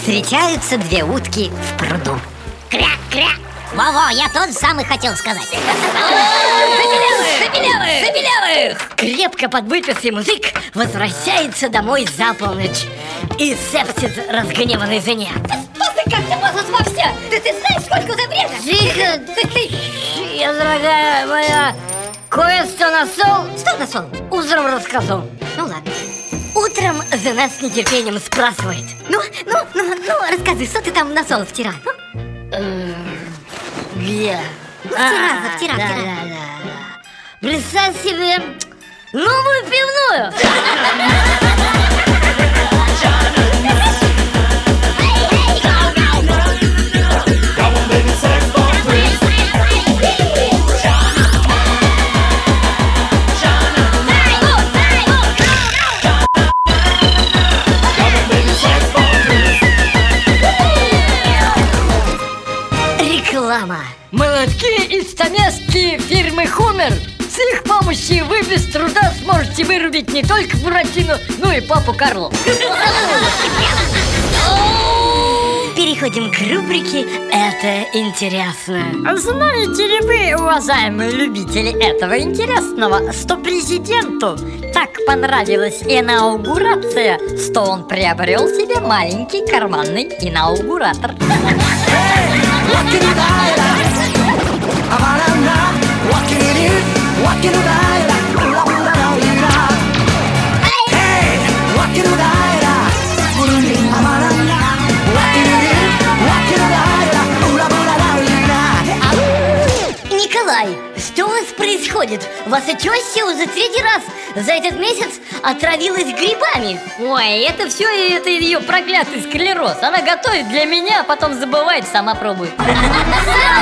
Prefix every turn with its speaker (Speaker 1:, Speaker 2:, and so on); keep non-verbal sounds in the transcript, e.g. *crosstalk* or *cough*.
Speaker 1: Встречаются две утки в пруду
Speaker 2: Кря-кря Во-во, я тот самый хотел сказать
Speaker 1: Забелявых! Забелявых! Крепко подвыпивший музык возвращается домой за полночь И сепсит разгневанной жене
Speaker 2: как ты можешь во все? Ты, ты знаешь, сколько уже время?
Speaker 1: Тихо! Ты, ты, я, дорогая моя, кое-что нашел
Speaker 2: Что нашел?
Speaker 1: Утром расскажу
Speaker 2: Ну ладно
Speaker 1: Утром жена с нетерпением спрашивает
Speaker 2: Ну, ну, ну, ну, рассказывай, что ты там нашел вчера? Ну,
Speaker 1: Где?
Speaker 2: вчера, вчера, вчера.
Speaker 1: Да. Представь себе новую пивную *laughs* Реклама. Молотки и стамески фирмы Хумер С их помощью вы без труда сможете вырубить не только Буратино, но и папу Карлу. Переходим к рубрике «Это интересно»
Speaker 3: Знаете ли вы, уважаемые любители этого интересного, что президенту так понравилась инаугурация, что он приобрел себе маленький карманный инаугуратор?
Speaker 1: Николай, что у вас происходит? Ваша теща уже третий раз за этот месяц отравилась грибами
Speaker 3: Ой, это все это ее проклятый склероз. Она готовит для меня, а потом забывает, сама пробует. *laughs*